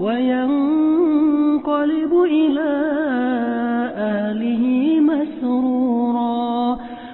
وينقلب إلى